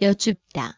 여쭙다.